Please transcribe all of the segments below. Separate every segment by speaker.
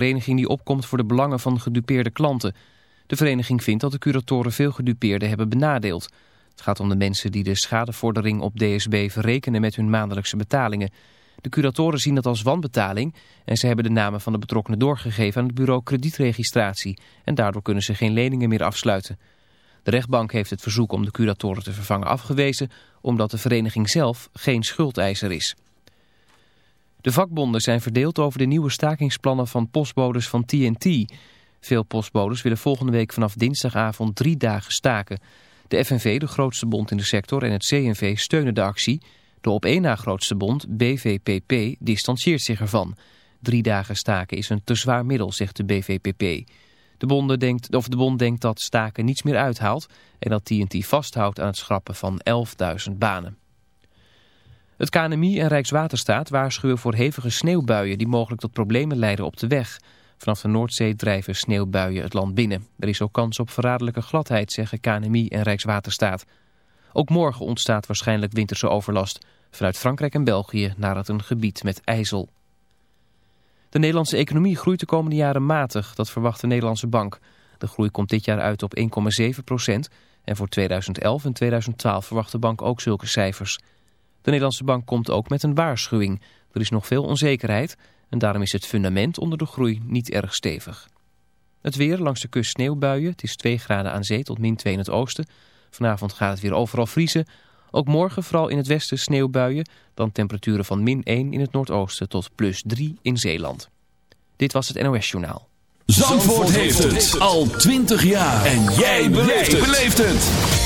Speaker 1: vereniging die opkomt voor de belangen van gedupeerde klanten. De vereniging vindt dat de curatoren veel gedupeerden hebben benadeeld. Het gaat om de mensen die de schadevordering op DSB verrekenen met hun maandelijkse betalingen. De curatoren zien dat als wanbetaling en ze hebben de namen van de betrokkenen doorgegeven aan het bureau kredietregistratie. En daardoor kunnen ze geen leningen meer afsluiten. De rechtbank heeft het verzoek om de curatoren te vervangen afgewezen omdat de vereniging zelf geen schuldeiser is. De vakbonden zijn verdeeld over de nieuwe stakingsplannen van postbodes van TNT. Veel postbodes willen volgende week vanaf dinsdagavond drie dagen staken. De FNV, de grootste bond in de sector, en het CNV steunen de actie. De op één na grootste bond, BVPP, distancieert zich ervan. Drie dagen staken is een te zwaar middel, zegt de BVPP. De, bonden denkt, of de bond denkt dat staken niets meer uithaalt... en dat TNT vasthoudt aan het schrappen van 11.000 banen. Het KNMI en Rijkswaterstaat waarschuwen voor hevige sneeuwbuien die mogelijk tot problemen leiden op de weg. Vanaf de Noordzee drijven sneeuwbuien het land binnen. Er is ook kans op verraderlijke gladheid, zeggen KNMI en Rijkswaterstaat. Ook morgen ontstaat waarschijnlijk winterse overlast. Vanuit Frankrijk en België naar het een gebied met ijzel. De Nederlandse economie groeit de komende jaren matig, dat verwacht de Nederlandse bank. De groei komt dit jaar uit op 1,7 procent. En voor 2011 en 2012 verwacht de bank ook zulke cijfers. De Nederlandse bank komt ook met een waarschuwing. Er is nog veel onzekerheid en daarom is het fundament onder de groei niet erg stevig. Het weer langs de kust sneeuwbuien. Het is 2 graden aan zee tot min 2 in het oosten. Vanavond gaat het weer overal vriezen. Ook morgen vooral in het westen sneeuwbuien. Dan temperaturen van min 1 in het noordoosten tot plus 3 in Zeeland. Dit was het NOS Journaal.
Speaker 2: Zandvoort, heeft, het. al 20 jaar. En jij beleeft het.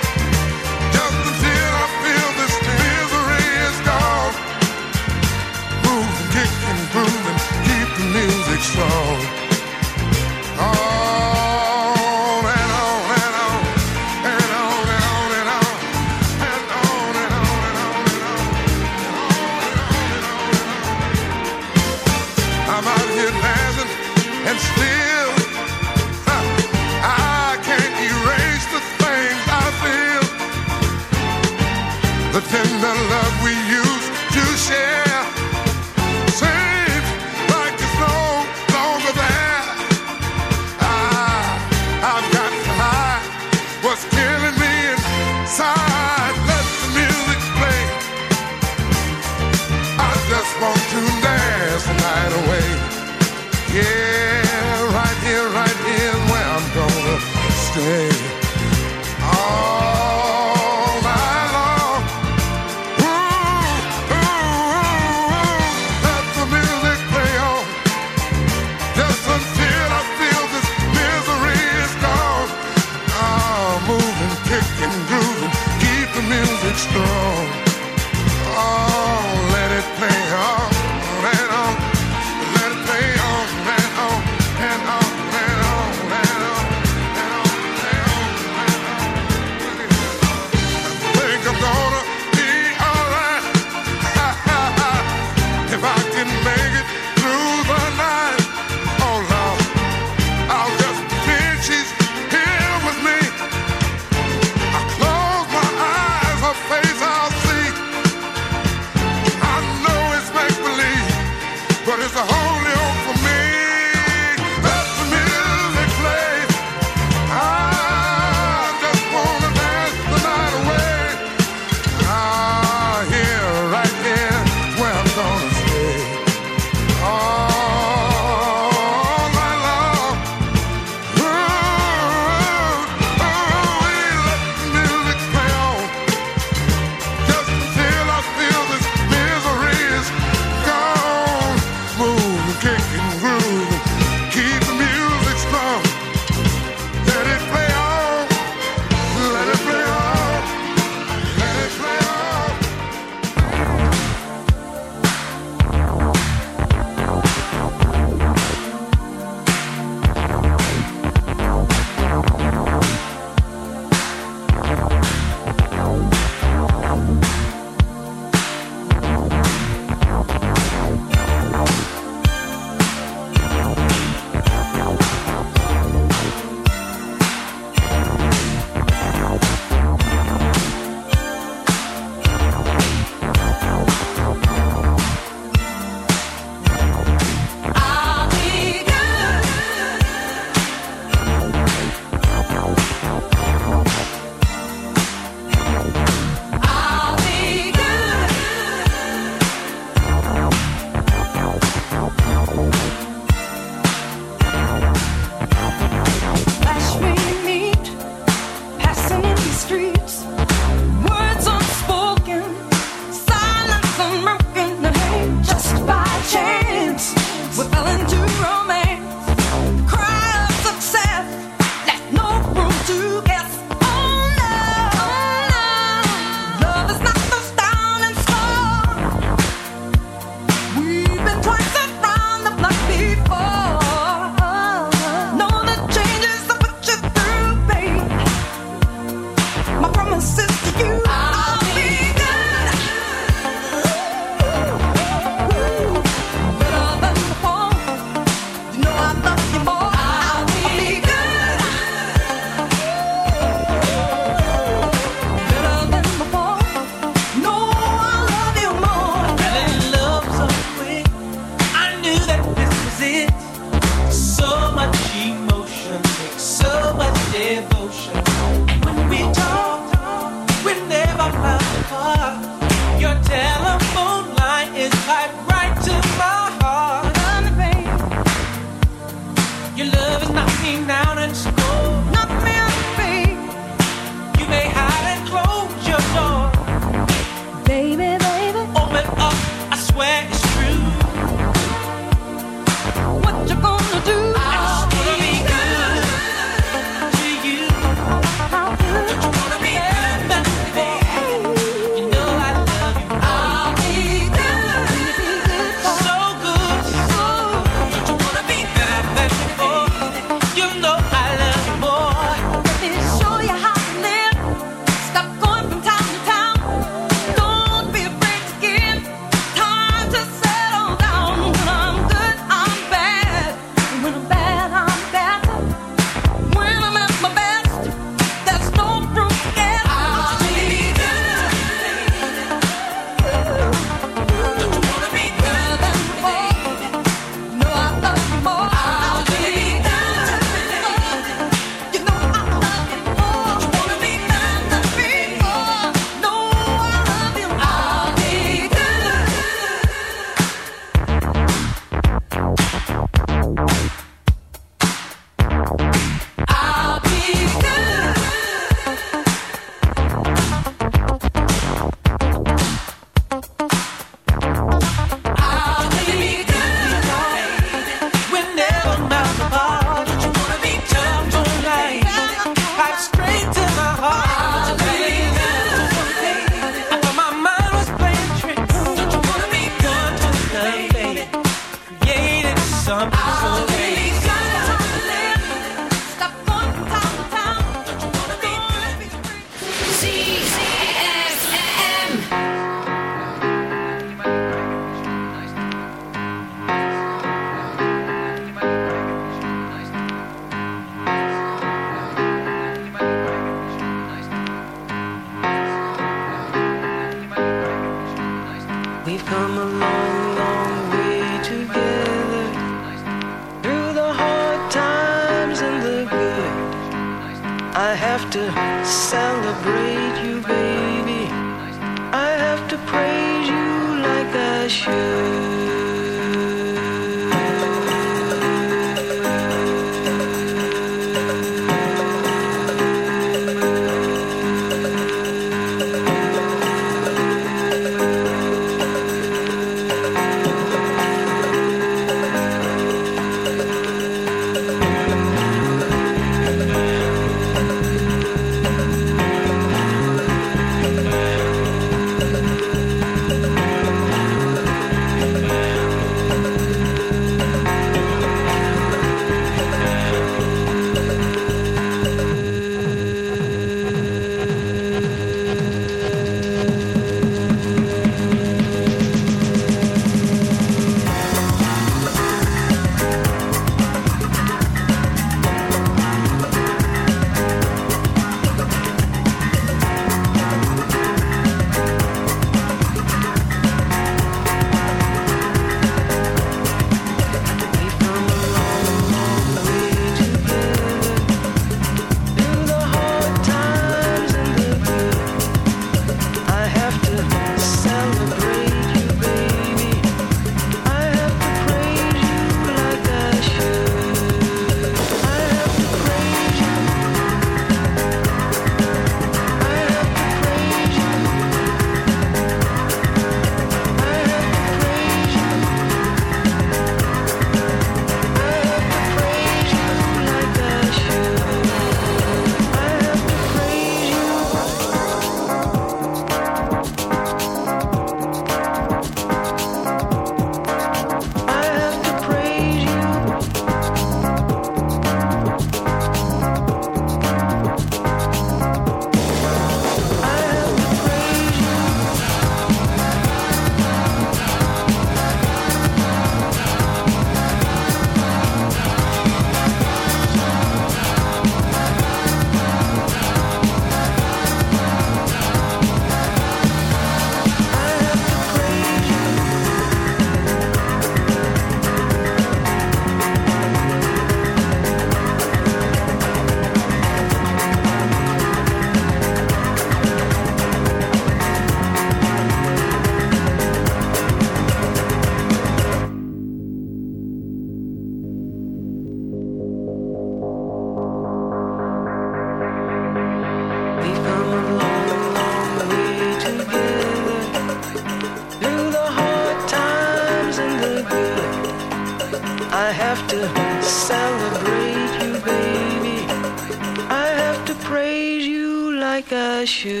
Speaker 3: like a
Speaker 4: shoe.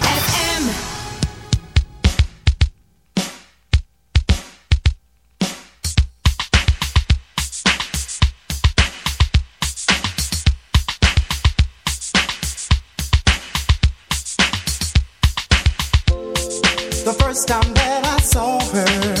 Speaker 5: First time that I saw her,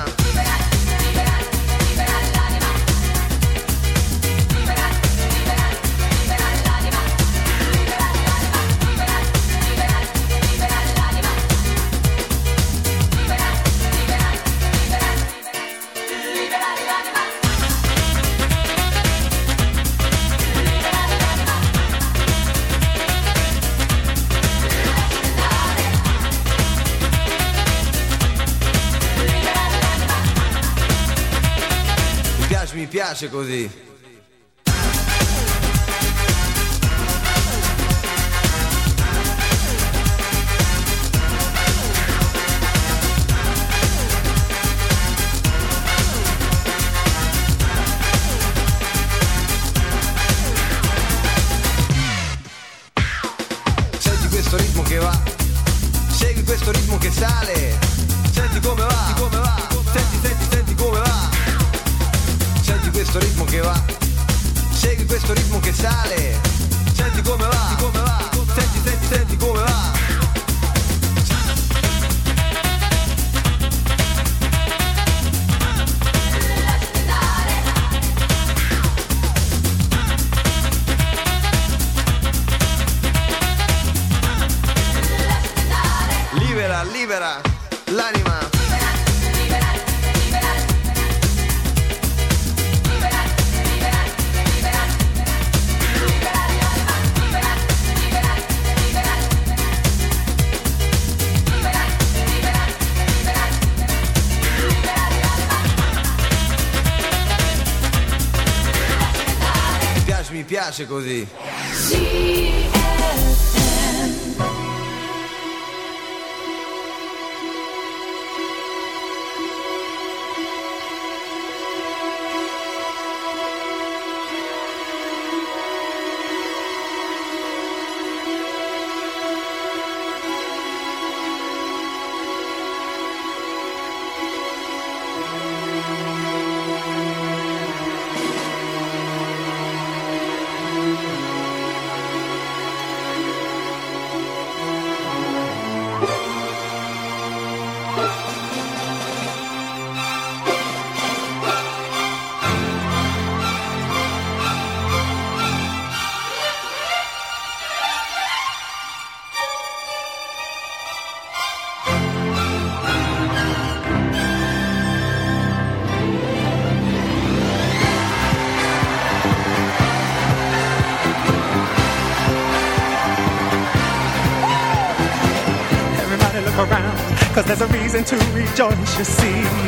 Speaker 6: piace così. piace così.
Speaker 7: Sì. don't you see?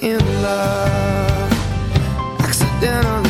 Speaker 2: in love. Accidentally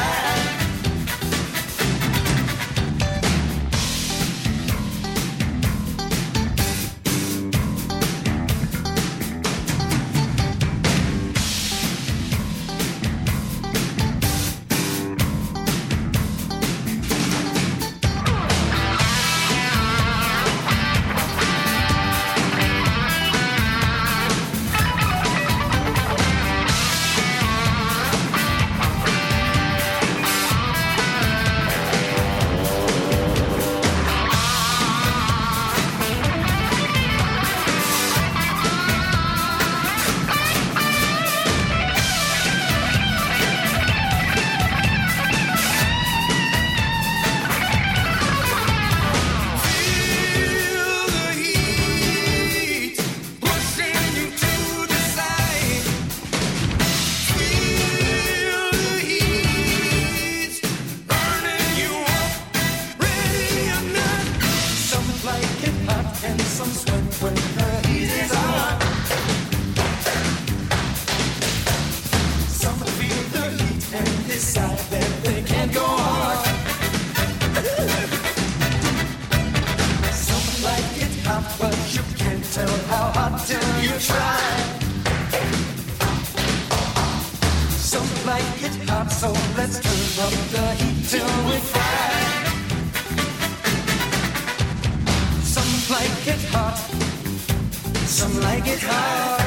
Speaker 2: Some like it
Speaker 8: hard.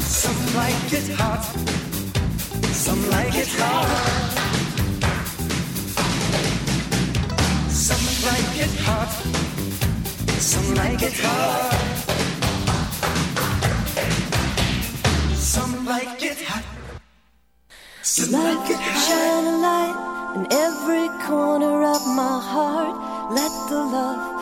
Speaker 8: Some like it hot. Some like it hard. Some like it hot. Some like it hard. Some like it hot. Some like it hot.
Speaker 7: Shine a light in every corner of my heart. Let the love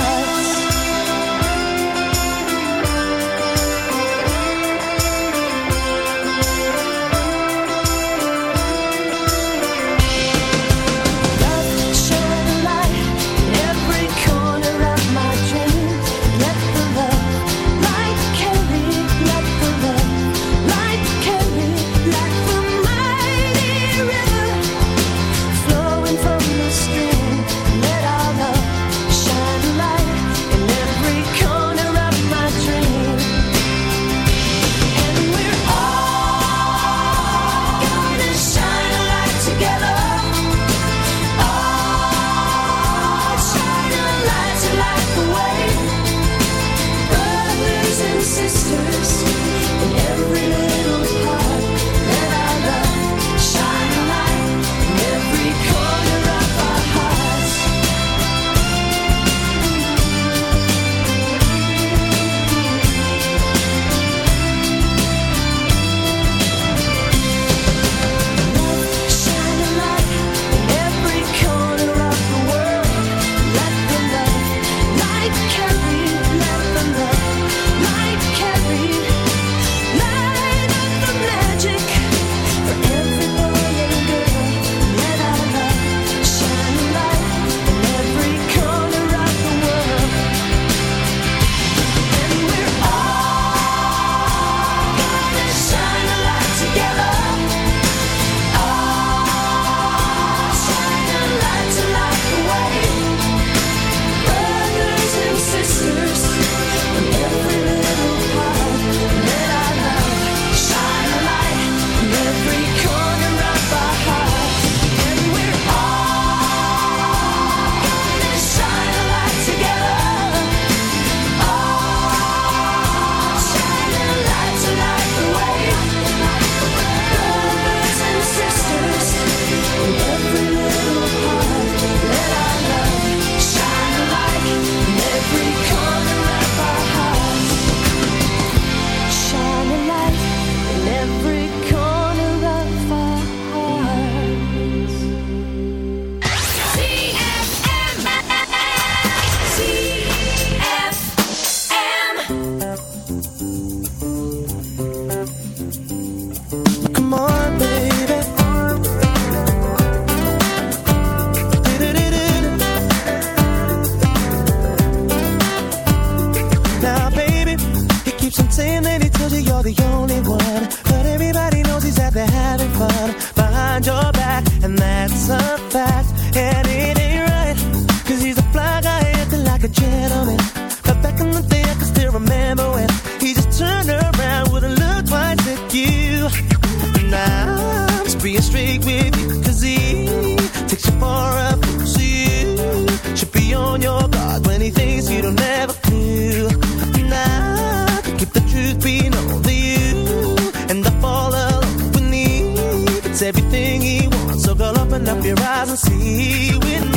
Speaker 8: Open up your eyes and see. With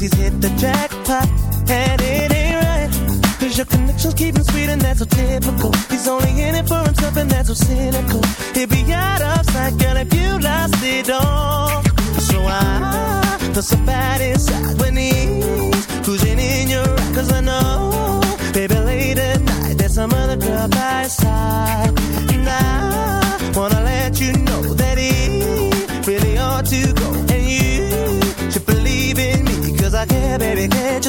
Speaker 8: he's hit the jackpot. And it ain't right. Cause your connection's keeping sweet and that's so typical. He's only in it for himself and that's so cynical. He'd be out of sight, girl, if you lost it all. So I feel so bad inside when he's cruising in your ride. Cause I know, baby, late at night, there's some other girl by his side.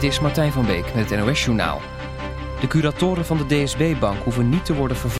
Speaker 1: Dit is Martijn van Beek met het NOS Journaal. De curatoren van de DSB-bank hoeven niet te worden vervolgd.